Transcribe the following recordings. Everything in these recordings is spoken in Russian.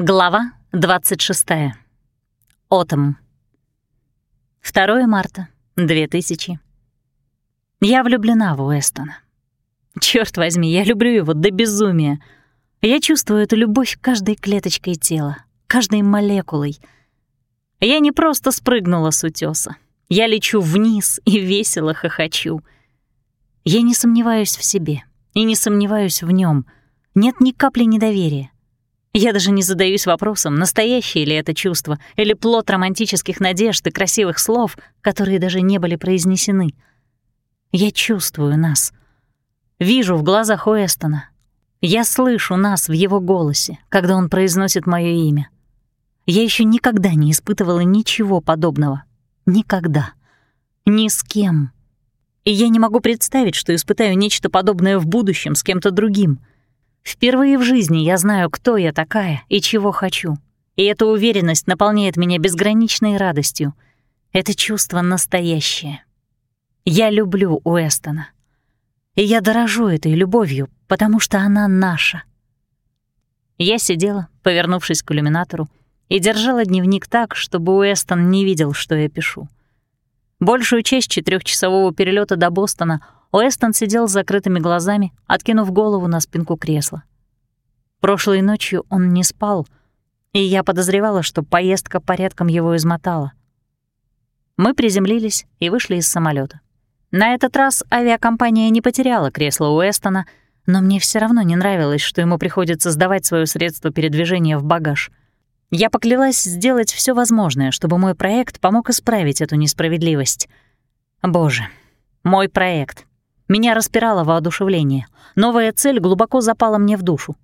Глава 26. Отом. 2 марта 2000. Я влюблена в Уэстона. Черт возьми, я люблю его до безумия. Я чувствую эту любовь каждой клеточкой тела, каждой молекулой. Я не просто спрыгнула с утёса. Я лечу вниз и весело хохочу. Я не сомневаюсь в себе и не сомневаюсь в нем. Нет ни капли недоверия. Я даже не задаюсь вопросом, настоящее ли это чувство или плод романтических надежд и красивых слов, которые даже не были произнесены. Я чувствую нас. Вижу в глазах Уэстона. Я слышу нас в его голосе, когда он произносит моё имя. Я еще никогда не испытывала ничего подобного. Никогда. Ни с кем. И я не могу представить, что испытаю нечто подобное в будущем с кем-то другим — Впервые в жизни я знаю, кто я такая и чего хочу. И эта уверенность наполняет меня безграничной радостью. Это чувство настоящее. Я люблю Уэстона. И я дорожу этой любовью, потому что она наша. Я сидела, повернувшись к иллюминатору, и держала дневник так, чтобы Уэстон не видел, что я пишу. Большую часть четырехчасового перелета до Бостона — Уэстон сидел с закрытыми глазами, откинув голову на спинку кресла. Прошлой ночью он не спал, и я подозревала, что поездка порядком его измотала. Мы приземлились и вышли из самолета. На этот раз авиакомпания не потеряла кресло Уэстона, но мне все равно не нравилось, что ему приходится сдавать свое средство передвижения в багаж. Я поклялась сделать все возможное, чтобы мой проект помог исправить эту несправедливость. Боже, мой проект. Меня распирало воодушевление. Новая цель глубоко запала мне в душу.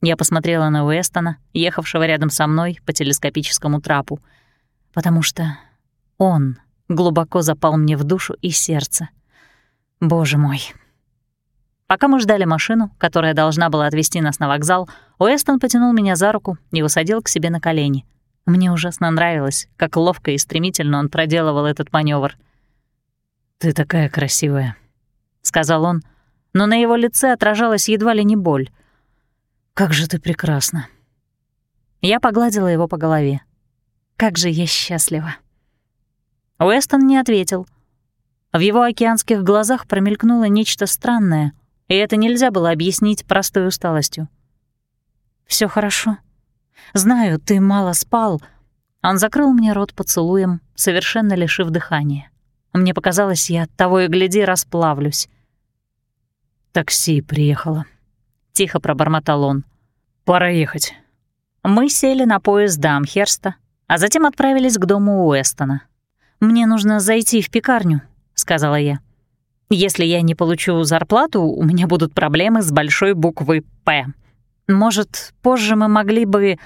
Я посмотрела на Уэстона, ехавшего рядом со мной по телескопическому трапу, потому что он глубоко запал мне в душу и сердце. Боже мой. Пока мы ждали машину, которая должна была отвезти нас на вокзал, Уэстон потянул меня за руку и усадил к себе на колени. Мне ужасно нравилось, как ловко и стремительно он проделывал этот маневр. «Ты такая красивая», — сказал он, но на его лице отражалась едва ли не боль. «Как же ты прекрасна!» Я погладила его по голове. «Как же я счастлива!» Уэстон не ответил. В его океанских глазах промелькнуло нечто странное, и это нельзя было объяснить простой усталостью. Все хорошо. Знаю, ты мало спал». Он закрыл мне рот поцелуем, совершенно лишив дыхания. Мне показалось, я от того и гляди расплавлюсь. «Такси приехало», — тихо пробормотал он. «Пора ехать». Мы сели на поезд до Амхерста, а затем отправились к дому Уэстона. «Мне нужно зайти в пекарню», — сказала я. «Если я не получу зарплату, у меня будут проблемы с большой буквы «П». Может, позже мы могли бы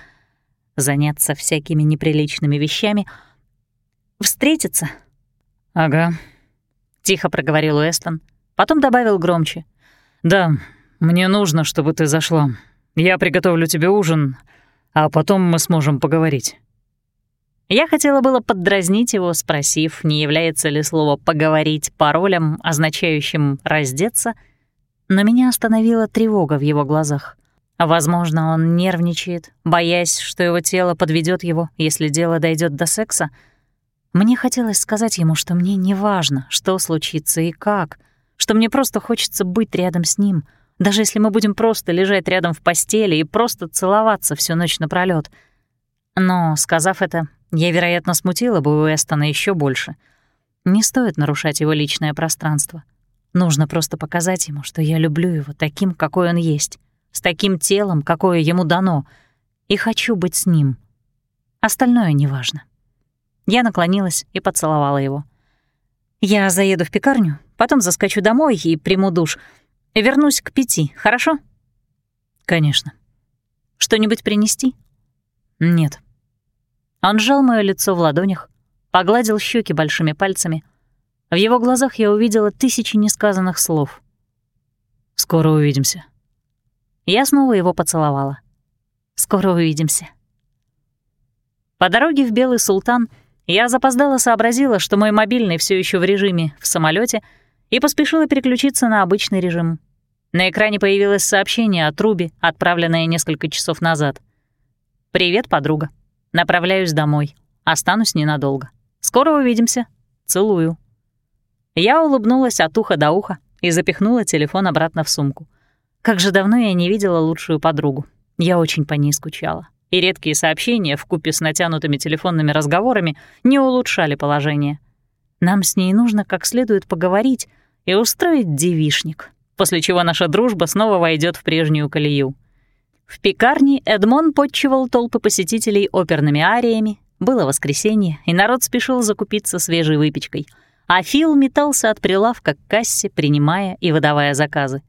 заняться всякими неприличными вещами, встретиться?» «Ага», — тихо проговорил Уэстон, потом добавил громче. «Да, мне нужно, чтобы ты зашла. Я приготовлю тебе ужин, а потом мы сможем поговорить». Я хотела было поддразнить его, спросив, не является ли слово «поговорить» паролем, означающим «раздеться», но меня остановила тревога в его глазах. Возможно, он нервничает, боясь, что его тело подведет его, если дело дойдет до секса. Мне хотелось сказать ему, что мне не важно, что случится и как, что мне просто хочется быть рядом с ним, даже если мы будем просто лежать рядом в постели и просто целоваться всю ночь напролёт. Но, сказав это, я, вероятно, смутила бы Уэстона еще больше. Не стоит нарушать его личное пространство. Нужно просто показать ему, что я люблю его таким, какой он есть, с таким телом, какое ему дано, и хочу быть с ним. Остальное неважно. Я наклонилась и поцеловала его. «Я заеду в пекарню, Потом заскочу домой и приму душ. Вернусь к пяти, хорошо? Конечно. Что-нибудь принести? Нет. Он сжал моё лицо в ладонях, погладил щеки большими пальцами. В его глазах я увидела тысячи несказанных слов. «Скоро увидимся». Я снова его поцеловала. «Скоро увидимся». По дороге в Белый Султан я запоздала сообразила, что мой мобильный все еще в режиме в самолете и поспешила переключиться на обычный режим. На экране появилось сообщение о трубе, отправленное несколько часов назад. «Привет, подруга. Направляюсь домой. Останусь ненадолго. Скоро увидимся. Целую». Я улыбнулась от уха до уха и запихнула телефон обратно в сумку. Как же давно я не видела лучшую подругу. Я очень по ней скучала. И редкие сообщения вкупе с натянутыми телефонными разговорами не улучшали положение. Нам с ней нужно как следует поговорить и устроить девишник, после чего наша дружба снова войдет в прежнюю колею. В пекарне Эдмон подчивал толпы посетителей оперными ариями, было воскресенье, и народ спешил закупиться свежей выпечкой, а Фил метался от прилавка к кассе, принимая и выдавая заказы.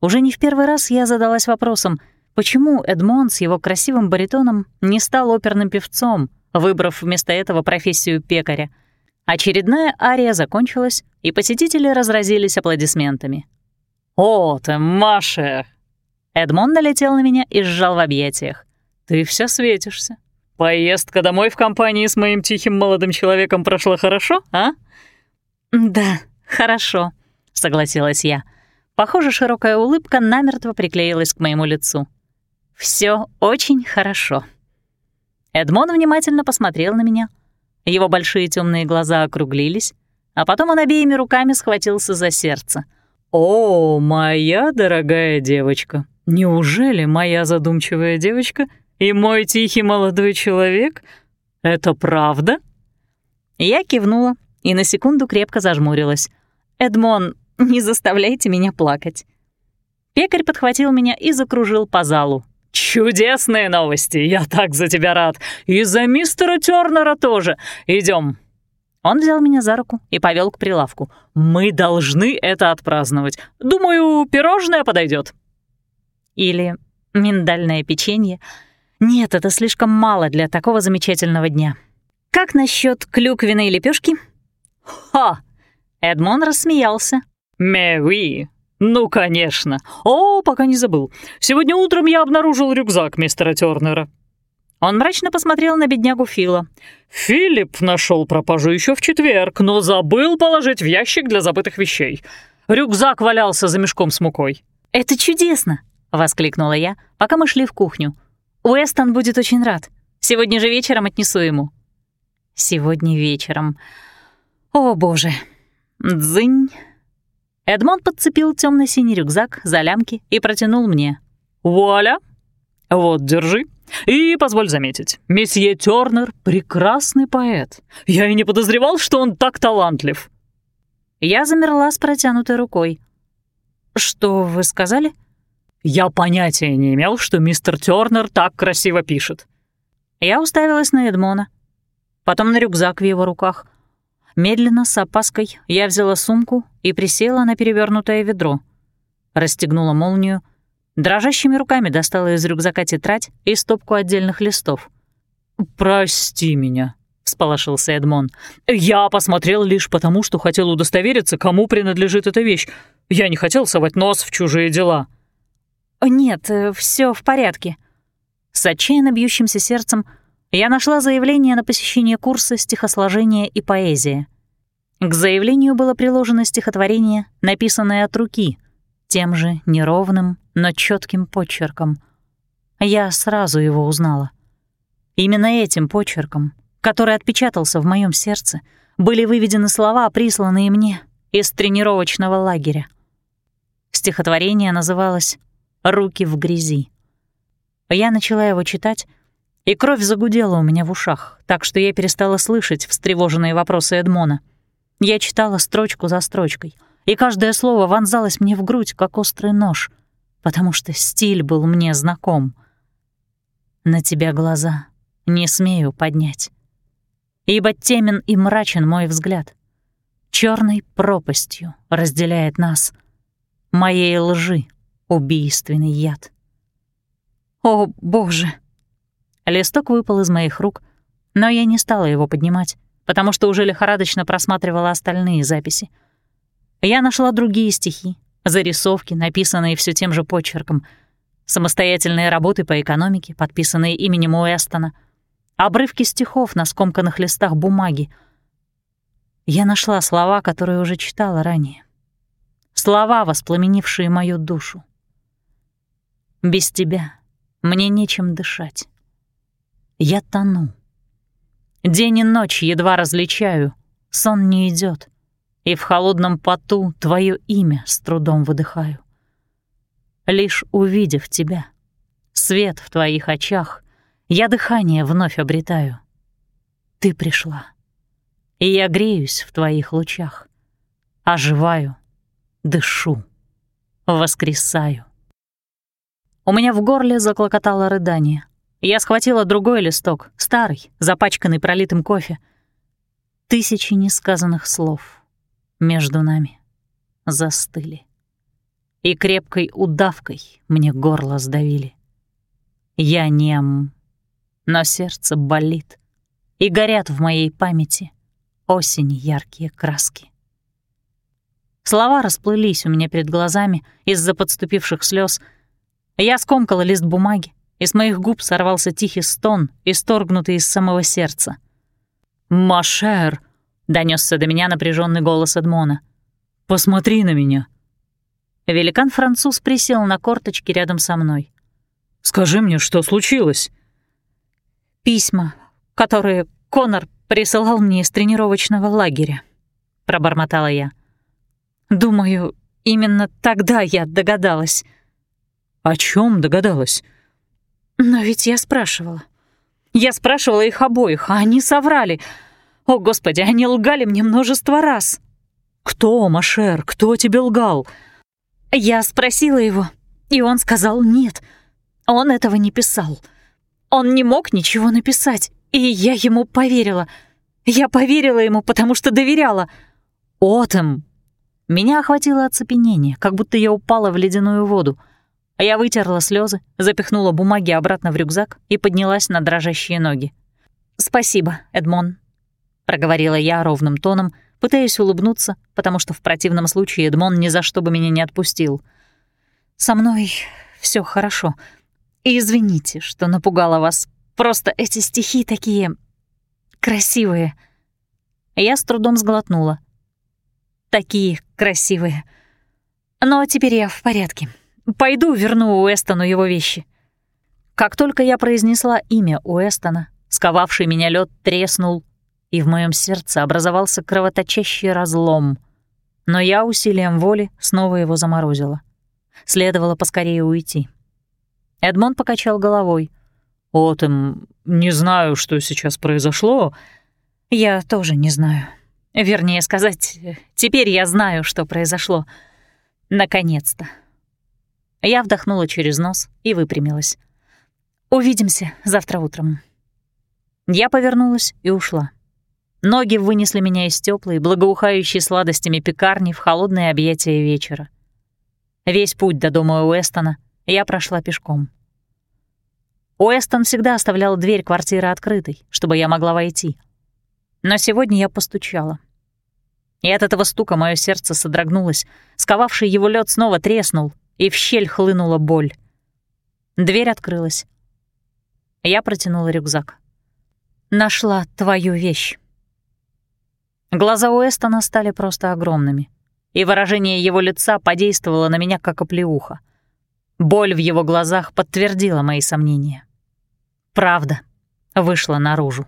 Уже не в первый раз я задалась вопросом, почему Эдмон с его красивым баритоном не стал оперным певцом, выбрав вместо этого профессию пекаря. Очередная ария закончилась, и посетители разразились аплодисментами. «О, ты, Маша!» Эдмон налетел на меня и сжал в объятиях. «Ты все светишься. Поездка домой в компании с моим тихим молодым человеком прошла хорошо, а?» «Да, хорошо», — согласилась я. Похоже, широкая улыбка намертво приклеилась к моему лицу. Все очень хорошо. Эдмон внимательно посмотрел на меня. Его большие темные глаза округлились, а потом он обеими руками схватился за сердце. «О, моя дорогая девочка! Неужели моя задумчивая девочка и мой тихий молодой человек — это правда?» Я кивнула и на секунду крепко зажмурилась. «Эдмон, не заставляйте меня плакать». Пекарь подхватил меня и закружил по залу. «Чудесные новости! Я так за тебя рад! И за мистера Тёрнера тоже! Идем. Он взял меня за руку и повел к прилавку. «Мы должны это отпраздновать. Думаю, пирожное подойдет. Или миндальное печенье. Нет, это слишком мало для такого замечательного дня. Как насчет клюквенной лепешки? «Ха!» Эдмон рассмеялся. «Мэви, ну, конечно. О, пока не забыл. Сегодня утром я обнаружил рюкзак мистера Тёрнера». Он мрачно посмотрел на беднягу Фила. «Филипп нашел пропажу еще в четверг, но забыл положить в ящик для забытых вещей. Рюкзак валялся за мешком с мукой». «Это чудесно!» — воскликнула я, пока мы шли в кухню. «Уэстон будет очень рад. Сегодня же вечером отнесу ему». «Сегодня вечером. О, боже!» «Дзынь!» Эдмонд подцепил темно синий рюкзак за лямки и протянул мне. «Вуаля! Вот, держи. И позволь заметить, месье Тёрнер — прекрасный поэт. Я и не подозревал, что он так талантлив». Я замерла с протянутой рукой. «Что вы сказали?» «Я понятия не имел, что мистер Тёрнер так красиво пишет». Я уставилась на Эдмона, потом на рюкзак в его руках. Медленно, с опаской, я взяла сумку и присела на перевернутое ведро. Расстегнула молнию, дрожащими руками достала из рюкзака тетрадь и стопку отдельных листов. «Прости меня», — всполошился Эдмон. «Я посмотрел лишь потому, что хотел удостовериться, кому принадлежит эта вещь. Я не хотел совать нос в чужие дела». «Нет, э, все в порядке». С отчаянно бьющимся сердцем я нашла заявление на посещение курса стихосложения и поэзия. К заявлению было приложено стихотворение, написанное от руки, тем же неровным, но четким почерком. Я сразу его узнала. Именно этим почерком, который отпечатался в моем сердце, были выведены слова, присланные мне из тренировочного лагеря. Стихотворение называлось «Руки в грязи». Я начала его читать, и кровь загудела у меня в ушах, так что я перестала слышать встревоженные вопросы Эдмона. Я читала строчку за строчкой, и каждое слово вонзалось мне в грудь, как острый нож, потому что стиль был мне знаком. «На тебя глаза не смею поднять, ибо темен и мрачен мой взгляд. Черной пропастью разделяет нас, моей лжи убийственный яд». «О, Боже!» Листок выпал из моих рук, но я не стала его поднимать, потому что уже лихорадочно просматривала остальные записи. Я нашла другие стихи, зарисовки, написанные все тем же почерком, самостоятельные работы по экономике, подписанные именем Уэстона, обрывки стихов на скомканных листах бумаги. Я нашла слова, которые уже читала ранее. Слова, воспламенившие мою душу. «Без тебя мне нечем дышать. Я тону. День и ночь едва различаю, сон не идет, и в холодном поту твое имя с трудом выдыхаю. Лишь увидев тебя, свет в твоих очах, я дыхание вновь обретаю. Ты пришла, и я греюсь в твоих лучах, оживаю, дышу, воскресаю. У меня в горле заклокотало рыдание. Я схватила другой листок, старый, запачканный пролитым кофе. Тысячи несказанных слов между нами застыли. И крепкой удавкой мне горло сдавили. Я нем, но сердце болит, и горят в моей памяти осени яркие краски. Слова расплылись у меня перед глазами из-за подступивших слез. Я скомкала лист бумаги, и с моих губ сорвался тихий стон, исторгнутый из самого сердца. «Машер!» — донесся до меня напряженный голос Эдмона. «Посмотри на меня!» Великан-француз присел на корточки рядом со мной. «Скажи мне, что случилось?» «Письма, которые Конор присылал мне из тренировочного лагеря», — пробормотала я. «Думаю, именно тогда я догадалась». «О чем догадалась?» Но ведь я спрашивала. Я спрашивала их обоих, а они соврали. О, Господи, они лгали мне множество раз. «Кто, Машер, кто тебе лгал?» Я спросила его, и он сказал «нет». Он этого не писал. Он не мог ничего написать, и я ему поверила. Я поверила ему, потому что доверяла. «Отом!» Меня охватило оцепенение, как будто я упала в ледяную воду — я вытерла слезы, запихнула бумаги обратно в рюкзак и поднялась на дрожащие ноги. «Спасибо, Эдмон», — проговорила я ровным тоном, пытаясь улыбнуться, потому что в противном случае Эдмон ни за что бы меня не отпустил. «Со мной все хорошо. И извините, что напугала вас. Просто эти стихи такие... красивые». Я с трудом сглотнула. «Такие красивые. Но теперь я в порядке. Пойду верну Уэстону его вещи». Как только я произнесла имя Уэстона, сковавший меня лед треснул, и в моем сердце образовался кровоточащий разлом. Но я усилием воли снова его заморозила. Следовало поскорее уйти. Эдмон покачал головой. «Отом, не знаю, что сейчас произошло». «Я тоже не знаю. Вернее сказать, теперь я знаю, что произошло. Наконец-то». Я вдохнула через нос и выпрямилась. «Увидимся завтра утром». Я повернулась и ушла. Ноги вынесли меня из теплой, благоухающей сладостями пекарни в холодное объятие вечера. Весь путь до дома Уэстона я прошла пешком. Уэстон всегда оставлял дверь квартиры открытой, чтобы я могла войти. Но сегодня я постучала. И от этого стука мое сердце содрогнулось, сковавший его лед снова треснул, и в щель хлынула боль. Дверь открылась. Я протянула рюкзак. «Нашла твою вещь». Глаза Уэстона стали просто огромными, и выражение его лица подействовало на меня как оплеуха. Боль в его глазах подтвердила мои сомнения. Правда вышла наружу.